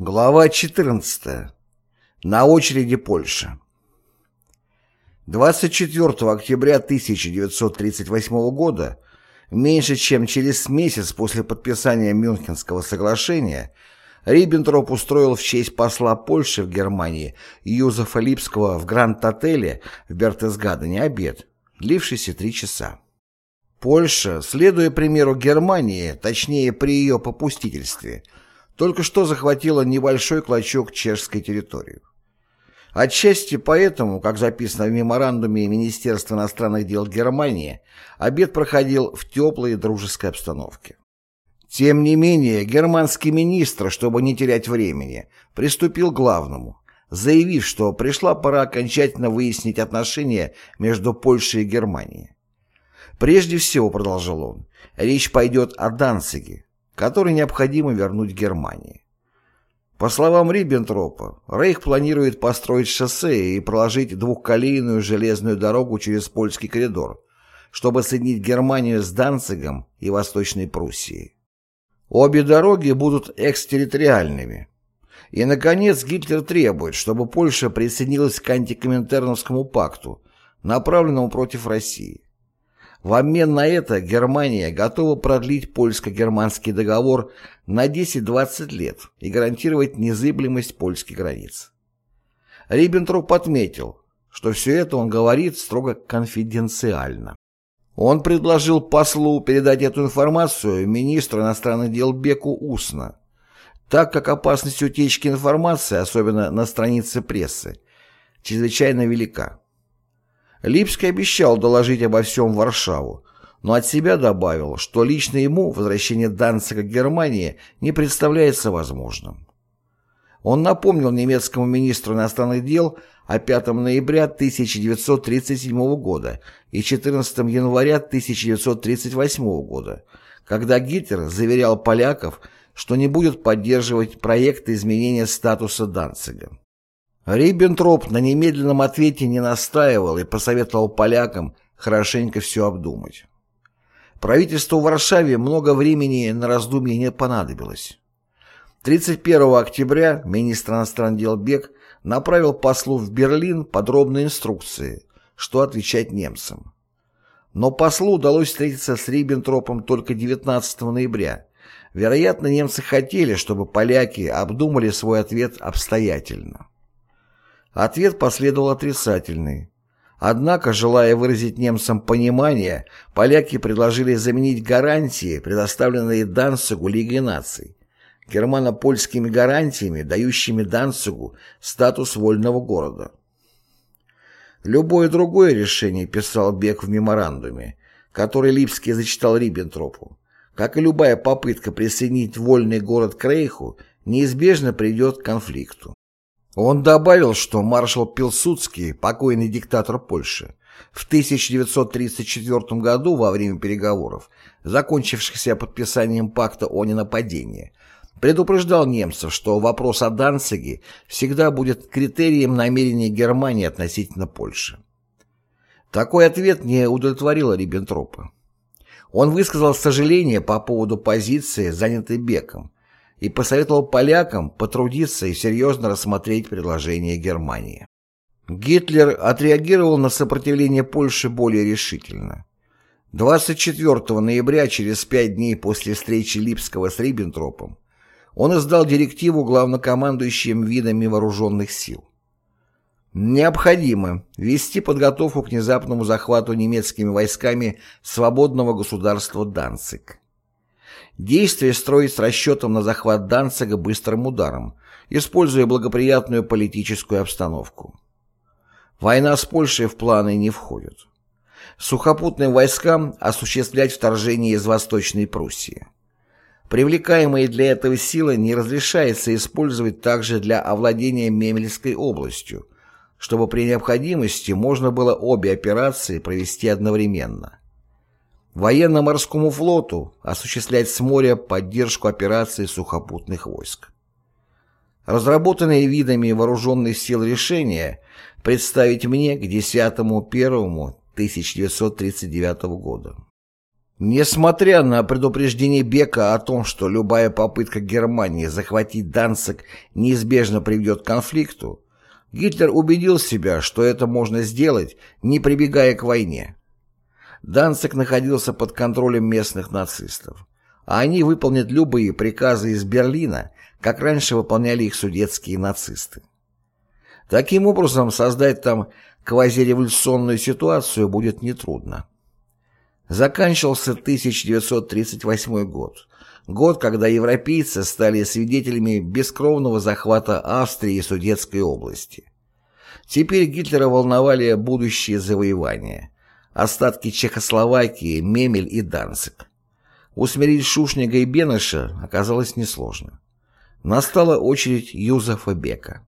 Глава 14. На очереди Польша. 24 октября 1938 года, меньше чем через месяц после подписания Мюнхенского соглашения, Риббентроп устроил в честь посла Польши в Германии Юзефа Липского в Гранд-отеле в Бертесгадене обед, длившийся три часа. Польша, следуя примеру Германии, точнее при ее попустительстве – только что захватила небольшой клочок чешской территории. Отчасти поэтому, как записано в меморандуме Министерства иностранных дел Германии, обед проходил в теплой и дружеской обстановке. Тем не менее, германский министр, чтобы не терять времени, приступил к главному, заявив, что пришла пора окончательно выяснить отношения между Польшей и Германией. Прежде всего, продолжил он, речь пойдет о Данциге, который необходимо вернуть Германии. По словам Риббентропа, Рейх планирует построить шоссе и проложить двухколейную железную дорогу через польский коридор, чтобы соединить Германию с Данцигом и Восточной Пруссией. Обе дороги будут экстерриториальными. И, наконец, Гитлер требует, чтобы Польша присоединилась к антикоминтерновскому пакту, направленному против России. В обмен на это Германия готова продлить польско-германский договор на 10-20 лет и гарантировать незыблемость польских границ. Риббентроп отметил, что все это он говорит строго конфиденциально. Он предложил послу передать эту информацию министру иностранных дел Беку устно, так как опасность утечки информации, особенно на странице прессы, чрезвычайно велика. Липский обещал доложить обо всем Варшаву, но от себя добавил, что лично ему возвращение Данцига к Германии не представляется возможным. Он напомнил немецкому министру иностранных дел о 5 ноября 1937 года и 14 января 1938 года, когда Гитлер заверял поляков, что не будет поддерживать проекты изменения статуса Данцига. Риббентроп на немедленном ответе не настаивал и посоветовал полякам хорошенько все обдумать. Правительству в Варшаве много времени на раздумье не понадобилось. 31 октября министр иностранных дел Бек направил послу в Берлин подробные инструкции, что отвечать немцам. Но послу удалось встретиться с Риббентропом только 19 ноября. Вероятно, немцы хотели, чтобы поляки обдумали свой ответ обстоятельно. Ответ последовал отрицательный. Однако, желая выразить немцам понимание, поляки предложили заменить гарантии, предоставленные Данцигу Лигой наций, германо-польскими гарантиями, дающими Данцигу статус вольного города. Любое другое решение, писал Бек в меморандуме, который Липский зачитал Риббентропу, как и любая попытка присоединить вольный город к Рейху, неизбежно придет к конфликту. Он добавил, что маршал Пилсудский, покойный диктатор Польши, в 1934 году во время переговоров, закончившихся подписанием пакта о ненападении, предупреждал немцев, что вопрос о Данциге всегда будет критерием намерения Германии относительно Польши. Такой ответ не удовлетворил Риббентропа. Он высказал сожаление по поводу позиции, занятой Беком, и посоветовал полякам потрудиться и серьезно рассмотреть предложение Германии. Гитлер отреагировал на сопротивление Польши более решительно. 24 ноября, через пять дней после встречи Липского с Риббентропом, он издал директиву главнокомандующим видами вооруженных сил. Необходимо вести подготовку к внезапному захвату немецкими войсками свободного государства Данциг. Действие строить с расчетом на захват Данцига быстрым ударом, используя благоприятную политическую обстановку. Война с Польшей в планы не входит. Сухопутным войскам осуществлять вторжение из Восточной Пруссии. Привлекаемые для этого силы не разрешается использовать также для овладения Мемельской областью, чтобы при необходимости можно было обе операции провести одновременно. Военно-морскому флоту осуществлять с моря поддержку операций сухопутных войск. Разработанные видами вооруженных сил решения представить мне к 10.01.1939 года. Несмотря на предупреждение Бека о том, что любая попытка Германии захватить Данцик неизбежно приведет к конфликту, Гитлер убедил себя, что это можно сделать, не прибегая к войне. Данцик находился под контролем местных нацистов, а они выполнят любые приказы из Берлина, как раньше выполняли их судетские нацисты. Таким образом, создать там квазиреволюционную ситуацию будет нетрудно. Заканчивался 1938 год. Год, когда европейцы стали свидетелями бескровного захвата Австрии и Судетской области. Теперь Гитлера волновали будущие завоевания. Остатки Чехословакии, Мемель и Данцик. Усмирить Шушнига и Бенеша оказалось несложно. Настала очередь Юзефа Бека.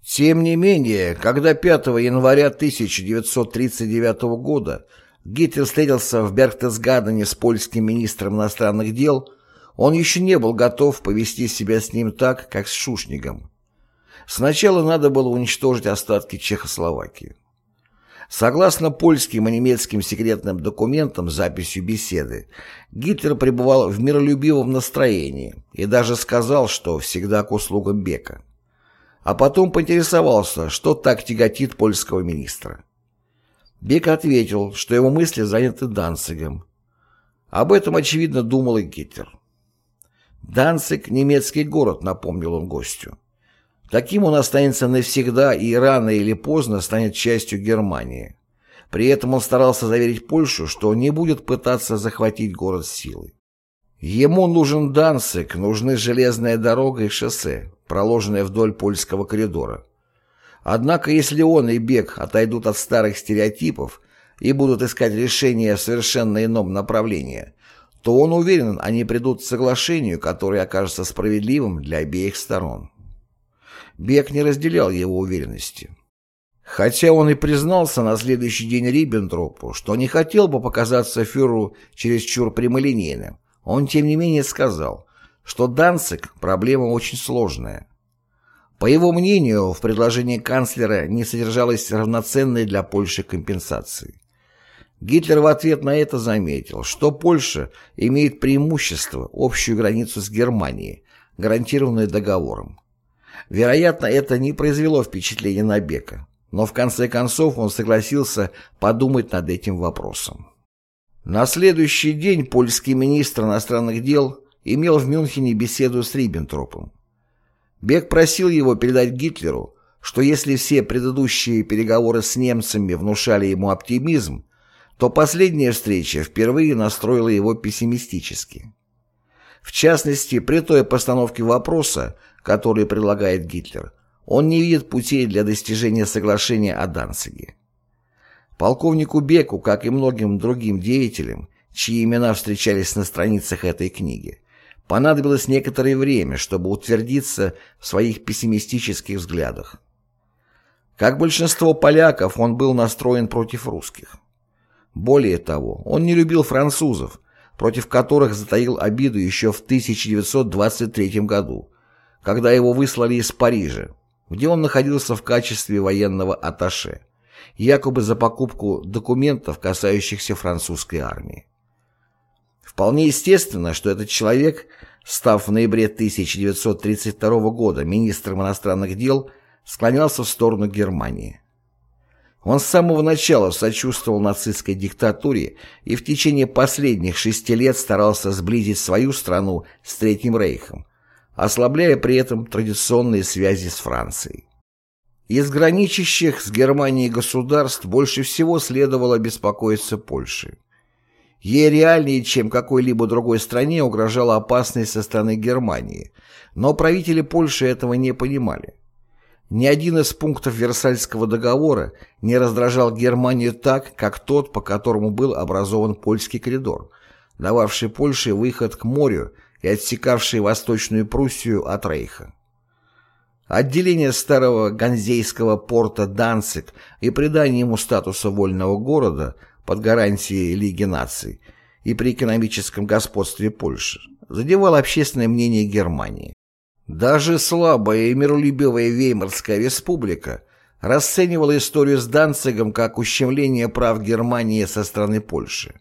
Тем не менее, когда 5 января 1939 года Гитлер встретился в Берхтесгадене с польским министром иностранных дел, он еще не был готов повести себя с ним так, как с Шушнигом. Сначала надо было уничтожить остатки Чехословакии. Согласно польским и немецким секретным документам с записью беседы, Гитлер пребывал в миролюбивом настроении и даже сказал, что всегда к услугам Бека. А потом поинтересовался, что так тяготит польского министра. Бек ответил, что его мысли заняты Данцигом. Об этом, очевидно, думал и Гитлер. «Данциг — немецкий город», — напомнил он гостю. Таким он останется навсегда и рано или поздно станет частью Германии. При этом он старался заверить Польшу, что не будет пытаться захватить город силой. Ему нужен Данциг, нужны железная дорога и шоссе, проложенные вдоль польского коридора. Однако если он и Бек отойдут от старых стереотипов и будут искать решение в совершенно ином направлении, то он уверен, они придут к соглашению, которое окажется справедливым для обеих сторон. Бек не разделял его уверенности. Хотя он и признался на следующий день Риббентропу, что не хотел бы показаться фюреру чересчур прямолинейным, он тем не менее сказал, что Данцик – проблема очень сложная. По его мнению, в предложении канцлера не содержалось равноценной для Польши компенсации. Гитлер в ответ на это заметил, что Польша имеет преимущество, общую границу с Германией, гарантированную договором. Вероятно, это не произвело впечатления на Бека, но в конце концов он согласился подумать над этим вопросом. На следующий день польский министр иностранных дел имел в Мюнхене беседу с Риббентропом. Бек просил его передать Гитлеру, что если все предыдущие переговоры с немцами внушали ему оптимизм, то последняя встреча впервые настроила его пессимистически. В частности, при той постановке вопроса, который предлагает Гитлер, он не видит путей для достижения соглашения о Данциге. Полковнику Беку, как и многим другим деятелям, чьи имена встречались на страницах этой книги, понадобилось некоторое время, чтобы утвердиться в своих пессимистических взглядах. Как большинство поляков, он был настроен против русских. Более того, он не любил французов, против которых затаил обиду еще в 1923 году, когда его выслали из Парижа, где он находился в качестве военного атташе, якобы за покупку документов, касающихся французской армии. Вполне естественно, что этот человек, став в ноябре 1932 года министром иностранных дел, склонялся в сторону Германии. Он с самого начала сочувствовал нацистской диктатуре и в течение последних шести лет старался сблизить свою страну с Третьим Рейхом, ослабляя при этом традиционные связи с Францией. Из граничащих с Германией государств больше всего следовало беспокоиться Польше. Ей реальнее, чем какой-либо другой стране, угрожала опасность со стороны Германии, но правители Польши этого не понимали. Ни один из пунктов Версальского договора не раздражал Германию так, как тот, по которому был образован польский коридор, дававший Польше выход к морю и отсекавший Восточную Пруссию от Рейха. Отделение старого ганзейского порта Данцик и придание ему статуса вольного города под гарантией Лиги наций и при экономическом господстве Польши задевало общественное мнение Германии. Даже слабая и миролюбивая Веймарская республика расценивала историю с Данцигом как ущемление прав Германии со стороны Польши.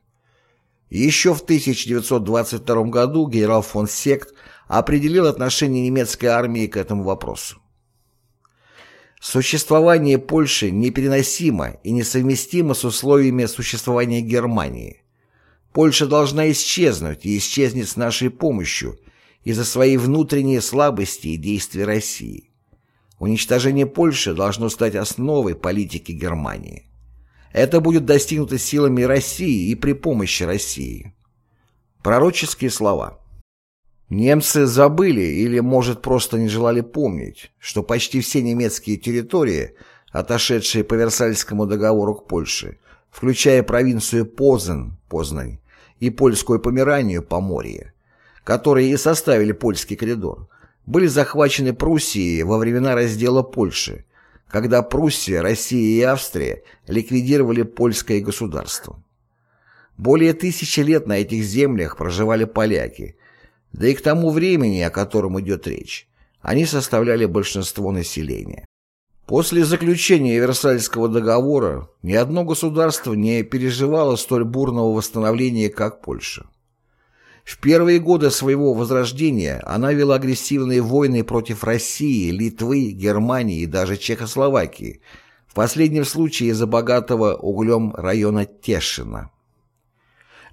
Еще в 1922 году генерал фон Сект определил отношение немецкой армии к этому вопросу. Существование Польши непереносимо и несовместимо с условиями существования Германии. Польша должна исчезнуть и исчезнет с нашей помощью из-за своей внутренней слабости и действий России. Уничтожение Польши должно стать основой политики Германии. Это будет достигнуто силами России и при помощи России. Пророческие слова. Немцы забыли или, может, просто не желали помнить, что почти все немецкие территории, отошедшие по Версальскому договору к Польше, включая провинцию Позан, Познань, и польскую Померанию, Поморье, которые и составили польский коридор, были захвачены Пруссией во времена раздела Польши, когда Пруссия, Россия и Австрия ликвидировали польское государство. Более тысячи лет на этих землях проживали поляки, да и к тому времени, о котором идет речь, они составляли большинство населения. После заключения Версальского договора ни одно государство не переживало столь бурного восстановления, как Польша. В первые годы своего возрождения она вела агрессивные войны против России, Литвы, Германии и даже Чехословакии, в последнем случае из-за богатого углем района Тешина.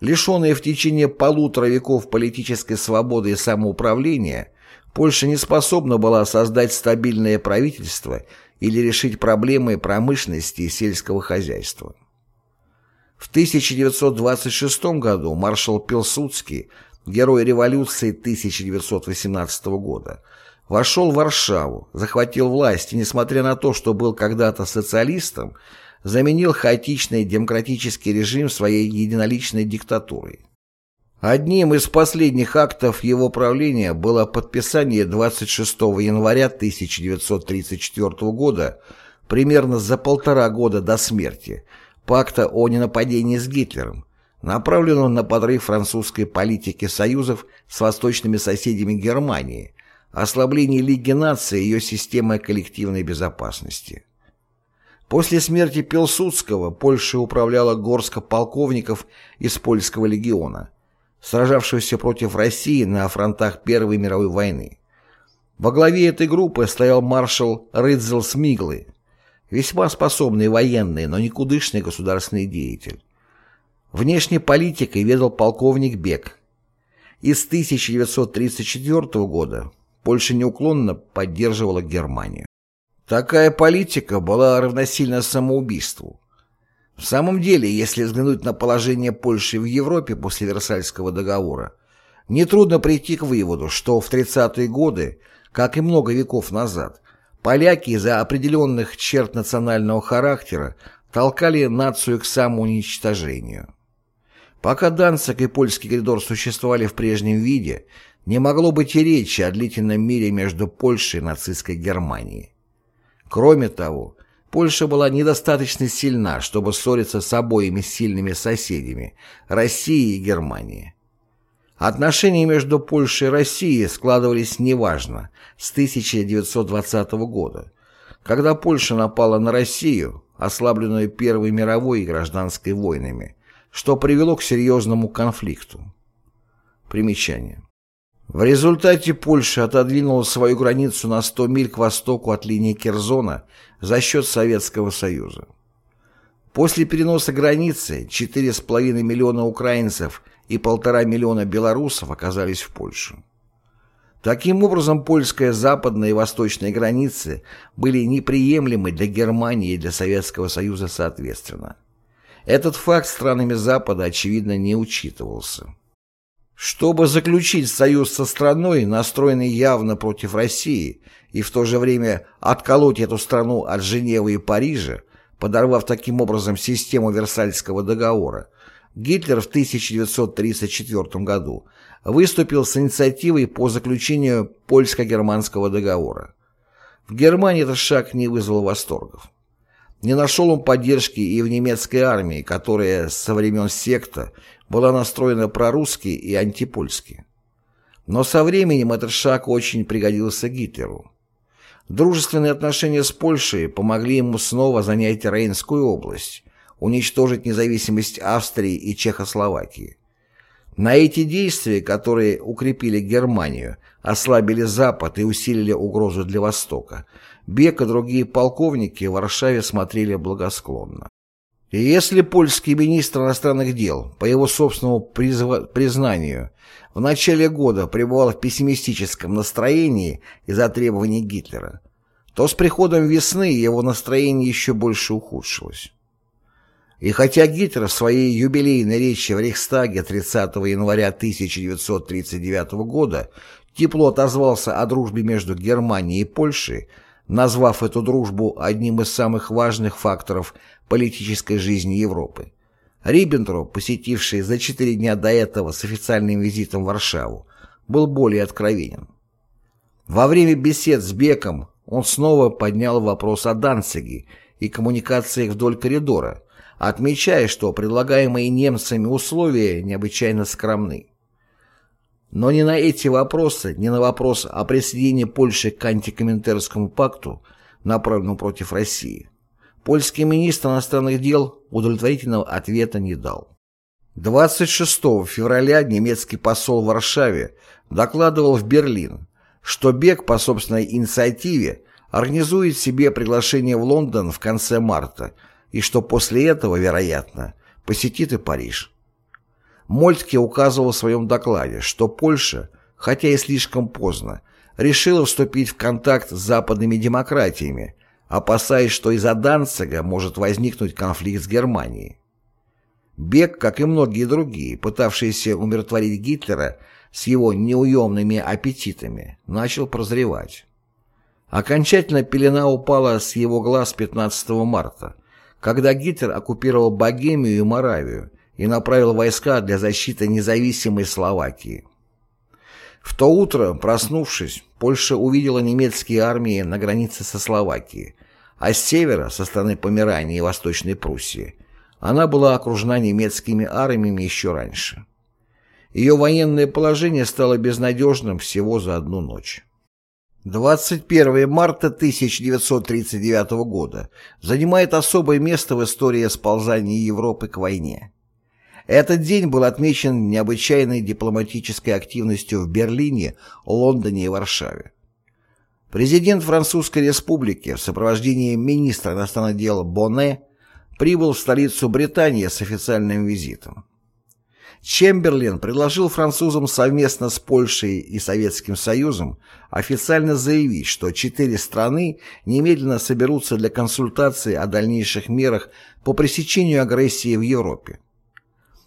Лишенная в течение полутора веков политической свободы и самоуправления, Польша не способна была создать стабильное правительство или решить проблемы промышленности и сельского хозяйства. В 1926 году маршал Пилсудский, герой революции 1918 года, вошел в Варшаву, захватил власть и, несмотря на то, что был когда-то социалистом, заменил хаотичный демократический режим своей единоличной диктатурой. Одним из последних актов его правления было подписание 26 января 1934 года, примерно за полтора года до смерти, пакта о ненападении с Гитлером, направленного на подрыв французской политики союзов с восточными соседями Германии, ослабление Лиги наций и ее системы коллективной безопасности. После смерти Пилсудского Польша управляла горстка полковников из польского легиона, сражавшихся против России на фронтах Первой мировой войны. Во главе этой группы стоял маршал Рыдзел Смиглы, весьма способный военный, но никудышный государственный деятель. Внешней политикой ведал полковник Бек. И с 1934 года Польша неуклонно поддерживала Германию. Такая политика была равносильна самоубийству. В самом деле, если взглянуть на положение Польши в Европе после Версальского договора, нетрудно прийти к выводу, что в 30-е годы, как и много веков назад, поляки из-за определенных черт национального характера толкали нацию к самоуничтожению. Пока Данцик и польский коридор существовали в прежнем виде, не могло быть и речи о длительном мире между Польшей и нацистской Германией. Кроме того, Польша была недостаточно сильна, чтобы ссориться с обоими сильными соседями – Россией и Германией. Отношения между Польшей и Россией складывались неважно с 1920 года, когда Польша напала на Россию, ослабленную Первой мировой и гражданской войнами, что привело к серьезному конфликту. Примечание. В результате Польша отодвинула свою границу на 100 миль к востоку от линии Керзона за счет Советского Союза. После переноса границы 4,5 миллиона украинцев и полтора миллиона белорусов оказались в Польше. Таким образом, польская западная и восточная границы были неприемлемы для Германии и для Советского Союза соответственно. Этот факт странами Запада, очевидно, не учитывался. Чтобы заключить союз со страной, настроенной явно против России, и в то же время отколоть эту страну от Женевы и Парижа, подорвав таким образом систему Версальского договора, Гитлер в 1934 году выступил с инициативой по заключению польско-германского договора. В Германии этот шаг не вызвал восторгов. Не нашел он поддержки и в немецкой армии, которая со времен секта была настроена прорусски и антипольски. Но со временем этот шаг очень пригодился Гитлеру. Дружественные отношения с Польшей помогли ему снова занять Рейнскую область, уничтожить независимость Австрии и Чехословакии. На эти действия, которые укрепили Германию, ослабили Запад и усилили угрозу для Востока, Бек и другие полковники в Варшаве смотрели благосклонно. И если польский министр иностранных дел, по его собственному признанию, в начале года пребывал в пессимистическом настроении из-за требований Гитлера, то с приходом весны его настроение еще больше ухудшилось. И хотя Гитлер в своей юбилейной речи в Рейхстаге 30 января 1939 года тепло отозвался о дружбе между Германией и Польшей, назвав эту дружбу одним из самых важных факторов политической жизни Европы. Риббентроп, посетивший за четыре дня до этого с официальным визитом в Варшаву, был более откровенен. Во время бесед с Беком он снова поднял вопрос о Данциге и коммуникациях вдоль коридора, отмечая, что предлагаемые немцами условия необычайно скромны. Но ни на эти вопросы, ни на вопрос о присоединении Польши к антикоминтернскому пакту, направленному против России, польский министр иностранных дел удовлетворительного ответа не дал. 26 февраля немецкий посол в Варшаве докладывал в Берлин, что Бек по собственной инициативе организует себе приглашение в Лондон в конце марта и что после этого, вероятно, посетит и Париж. Мольтке указывал в своем докладе, что Польша, хотя и слишком поздно, решила вступить в контакт с западными демократиями, опасаясь, что из-за Данцига может возникнуть конфликт с Германией. Бек, как и многие другие, пытавшиеся умиротворить Гитлера с его неуемными аппетитами, начал прозревать. Окончательно пелена упала с его глаз 15 марта, когда Гитлер оккупировал Богемию и Моравию и направил войска для защиты независимой Словакии. В то утро, проснувшись, Польша увидела немецкие армии на границе со Словакией, а с севера, со стороны Померании и Восточной Пруссии, она была окружена немецкими армиями еще раньше. Ее военное положение стало безнадежным всего за одну ночь. 21 марта 1939 года занимает особое место в истории сползания Европы к войне. Этот день был отмечен необычайной дипломатической активностью в Берлине, Лондоне и Варшаве. Президент Французской Республики в сопровождении министра иностранных дел Боне прибыл в столицу Британии с официальным визитом. Чемберлен предложил французам совместно с Польшей и Советским Союзом официально заявить, что четыре страны немедленно соберутся для консультации о дальнейших мерах по пресечению агрессии в Европе.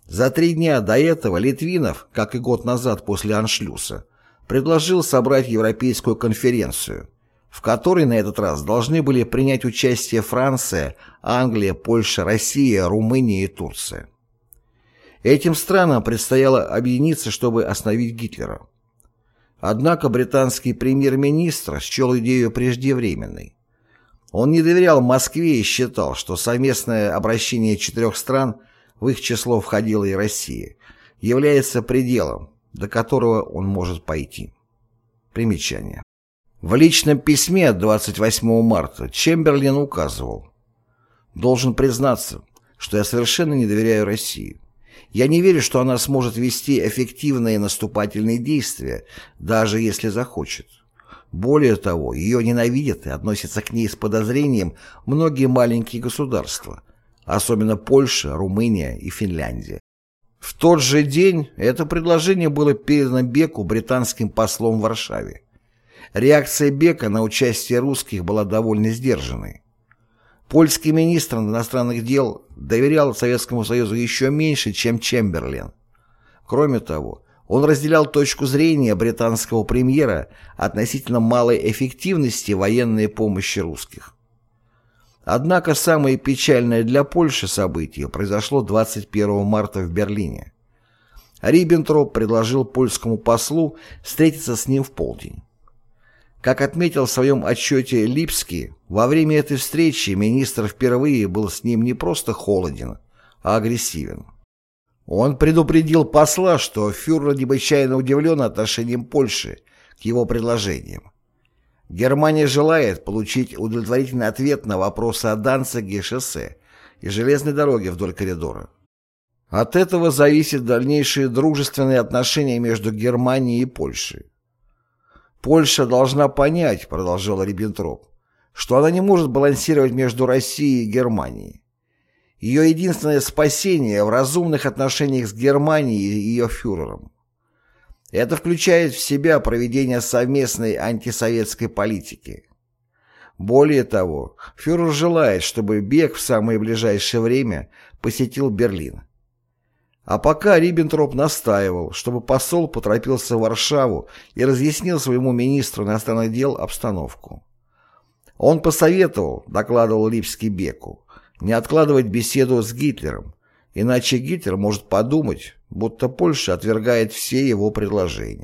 За три дня до этого Литвинов, как и год назад после Аншлюса, предложил собрать Европейскую конференцию, в которой на этот раз должны были принять участие Франция, Англия, Польша, Россия, Румыния и Турция. Этим странам предстояло объединиться, чтобы остановить Гитлера. Однако британский премьер-министр счел идею преждевременной. Он не доверял Москве и считал, что совместное обращение четырех стран – в их число входила и Россия, является пределом, до которого он может пойти. Примечание. В личном письме 28 марта Чемберлен указывал «Должен признаться, что я совершенно не доверяю России. Я не верю, что она сможет вести эффективные наступательные действия, даже если захочет. Более того, ее ненавидят и относятся к ней с подозрением многие маленькие государства, особенно Польша, Румыния и Финляндия. В тот же день это предложение было передано Беку британским послом в Варшаве. Реакция Бека на участие русских была довольно сдержанной. Польский министр иностранных дел доверял Советскому Союзу еще меньше, чем Чемберлен. Кроме того, он разделял точку зрения британского премьера относительно малой эффективности военной помощи русских. Однако самое печальное для Польши событие произошло 21 марта в Берлине. Риббентроп предложил польскому послу встретиться с ним в полдень. Как отметил в своем отчете Липский, во время этой встречи министр впервые был с ним не просто холоден, а агрессивен. Он предупредил посла, что фюрер необычайно удивлен отношением Польши к его предложениям Германия желает получить удовлетворительный ответ на вопросы о Данциге шоссе и железной дороге вдоль коридора. От этого зависят дальнейшие дружественные отношения между Германией и Польшей. «Польша должна понять», — продолжал Риббентроп, что она не может балансировать между Россией и Германией. Ее единственное спасение в разумных отношениях с Германией и ее фюрером. Это включает в себя проведение совместной антисоветской политики. Более того, фюрер желает, чтобы Бек в самое ближайшее время посетил Берлин. А пока Риббентроп настаивал, чтобы посол поторопился в Варшаву и разъяснил своему министру иностранных дел обстановку. Он посоветовал, докладывал Липский Беку, не откладывать беседу с Гитлером, иначе Гитлер может подумать, будто Польша отвергает все его предложения.